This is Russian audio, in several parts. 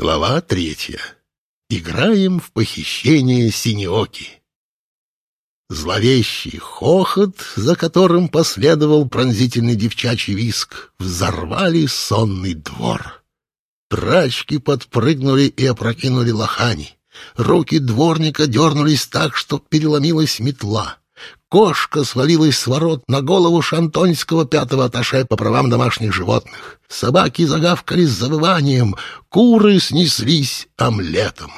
Глава третья. Играем в похищение синеоки. Зловещий хохот, за которым последовал пронзительный девчачий виск, взорвали сонный двор. Прачки подпрыгнули и опрокинули лохани. Руки дворника дернулись так, что переломилась метла. Кошка свалилась с ворот на голову шантонского пятого аташе по правам домашних животных. Собаки загавкали с завыванием, куры снеслись омлетом.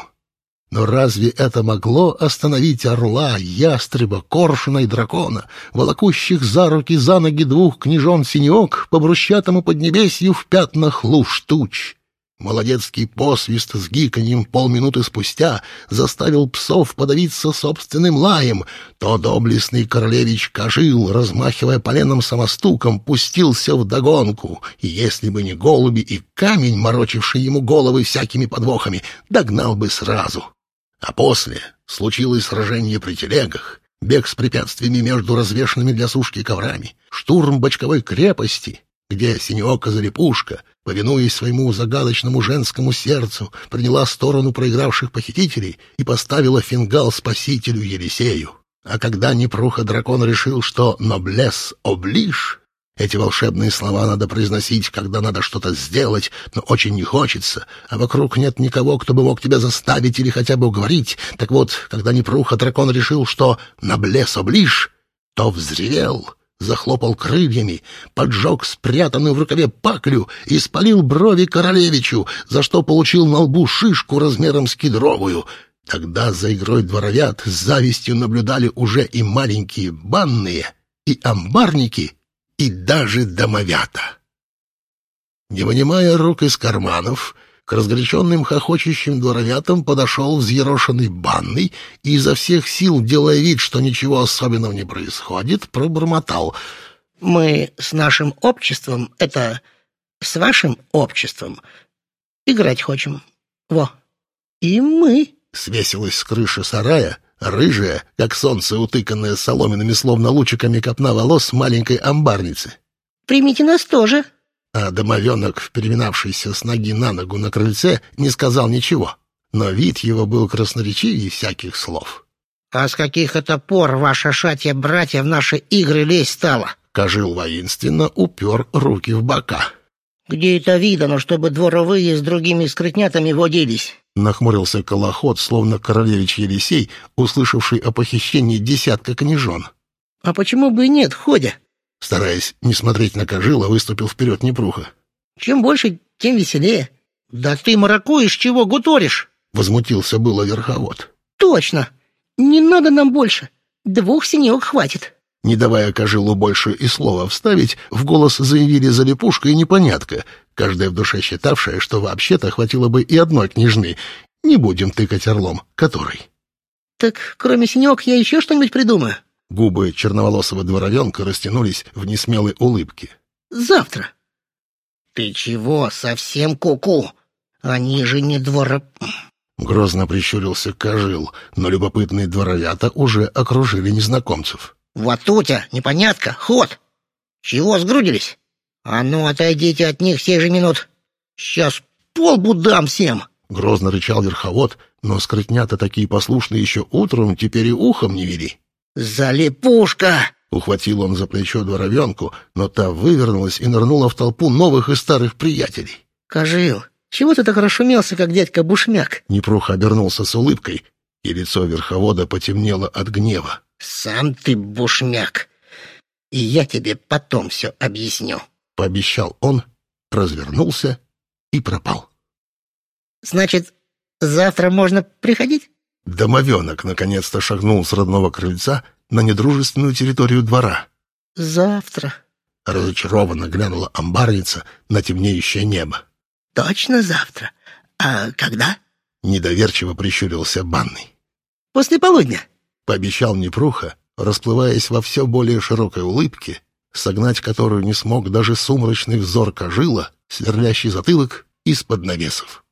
Но разве это могло остановить орла, ястреба, коршуна и дракона, волокущих за руки за ноги двух княжон синеок по брусчатому поднебесью в пятнах луж туч? Молодецкий посвист с гиканьем полминуты спустя заставил псов подавиться собственным лаем. То доблестный королевич Кожил, размахивая поленом самостуком, пустился в догонку, и если бы не голуби и камень, морочивший ему головы всякими подвохами, догнал бы сразу. А после случилось сражение при телегах, бег с препятствиями между развешенными для сушки коврами, штурм бочковой крепости — где синеока залипушка, повинуясь своему загадочному женскому сердцу, приняла сторону проигравших похитителей и поставила фингал спасителю Елисею. А когда Непруха дракон решил, что «ноблес оближ», эти волшебные слова надо произносить, когда надо что-то сделать, но очень не хочется, а вокруг нет никого, кто бы мог тебя заставить или хотя бы уговорить. Так вот, когда Непруха дракон решил, что «ноблес оближ», то взревел — захлопал крыльями, поджег спрятанную в рукаве паклю и спалил брови королевичу, за что получил на лбу шишку размером с кедровую. Тогда за игрой дворовят с завистью наблюдали уже и маленькие банные, и амбарники, и даже домовята. Не вынимая рук из карманов, к разгоряченным хохочущим дворовятам подошел взъерошенный банный и изо всех сил, делая вид, что ничего особенного не происходит, пробормотал. «Мы с нашим обществом, это с вашим обществом, играть хочем. Во, и мы». Свесилась с крыши сарая, рыжая, как солнце, утыканная соломенными, словно лучиками копна волос маленькой амбарницы. «Примите нас тоже», а домовенок, переминавшийся с ноги на ногу на крыльце, не сказал ничего, но вид его был красноречивее всяких слов. «А с каких это пор ваша шатья братья в наши игры лезть стала?» Кожил воинственно упер руки в бока. «Где это видано, чтобы дворовые с другими скрытнятами водились?» Нахмурился колоход, словно королевич Елисей, услышавший о похищении десятка княжон. «А почему бы и нет, ходя?» Стараясь не смотреть на Кожила, выступил вперед Непруха. «Чем больше, тем веселее. Да ты маракуешь, чего гуторишь?» Возмутился было верховод. «Точно! Не надо нам больше. Двух синек хватит». Не давая Кожилу больше и слова вставить, в голос заявили залипушка и непонятка, каждая в душе считавшая, что вообще-то хватило бы и одной княжны. Не будем тыкать орлом, который. «Так кроме синек я еще что-нибудь придумаю?» Губы черноволосого дворовенка растянулись в несмелой улыбке. «Завтра». «Ты чего, совсем куку? -ку? Они же не двора...» Грозно прищурился Кожил, но любопытные дворовята уже окружили незнакомцев. «Ватутя, непонятка, ход! Чего сгрудились? А ну, отойдите от них сей же минут! Сейчас полбу дам всем!» Грозно рычал верховод, но скрытнята такие послушные еще утром теперь и ухом не вели. «Залипушка!» Ухватил он за плечо дворовенку, но та вывернулась и нырнула в толпу новых и старых приятелей. «Кожил, чего ты так расшумелся, как дядька Бушмяк?» Непруха обернулся с улыбкой, и лицо верховода потемнело от гнева. «Сам ты Бушмяк, и я тебе потом все объясню», — пообещал он, развернулся и пропал. «Значит, завтра можно приходить?» Домовенок наконец-то шагнул с родного крыльца на недружественную территорию двора. «Завтра», — разочарованно глянула амбарница на темнеющее небо. «Точно завтра? А когда?» — недоверчиво прищурился банный. «После полудня», — пообещал Непруха, расплываясь во все более широкой улыбке, согнать которую не смог даже сумрачный взор кожила, сверлящий затылок из-под навесов.